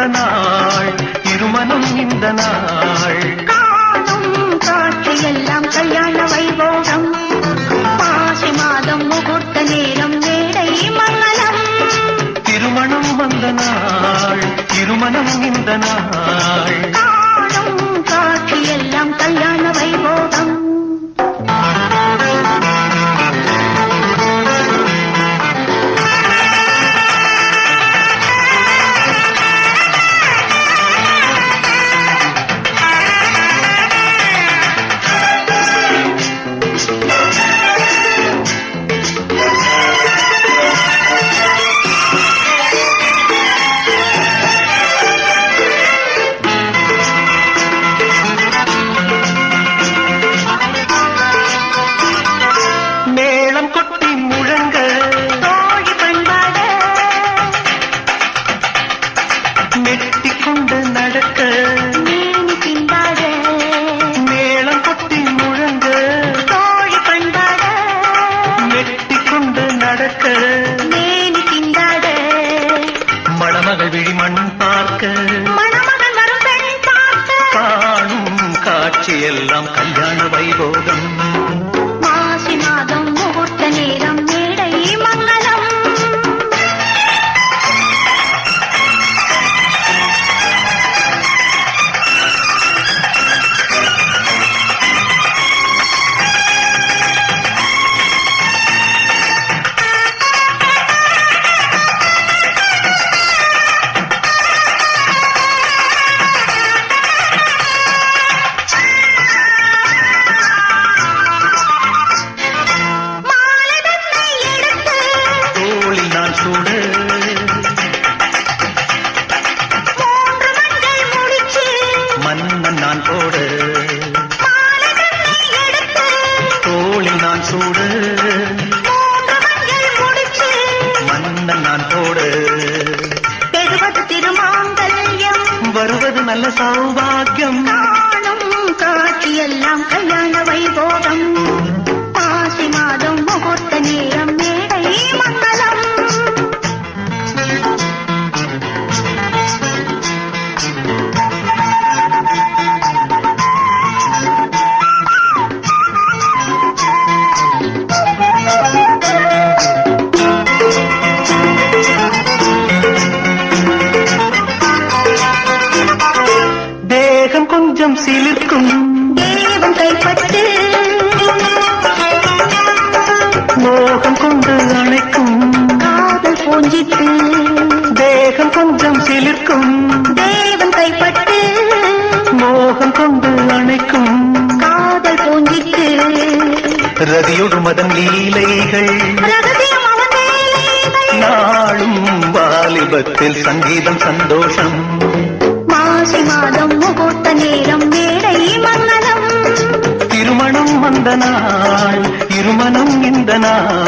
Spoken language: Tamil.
இந்த நாள் திருமணம் இந்த நாள். காணும் காட்சி எல்லாம் கல்யாண வைபோகம். மாசி மாதம் முகூர்த்த நேரம் மேடை மங்களம் திருமணம் வந்த நாள் திருமணம் இந்த நாள். மன்னன் நான் போட. தோளில் நான் சூட. மன்னன் நான் போட. பெறுவது திருமாங்கல்யம். வருவது நல்ல சௌபாகியம். காணும் காட்சியெல்லாம் கல்யாண வைபோகம். சிலிர்க்கும் தேவன் கைப்பட்டு மோகம் கொண்டு அணைக்கும் காதல் பூஞ்சிட்டு தேகம் கொஞ்சம் சிலிர்க்கும் தேவன் கைப்பட்டு மோகம் கொண்டு அணைக்கும் காதல் பூஞ்சிட்டு ரதியொடு மதன் லீலைகள் நாளும் வாலிபத்தில் சங்கீதம் சந்தோஷம் மாசி மாதம் ना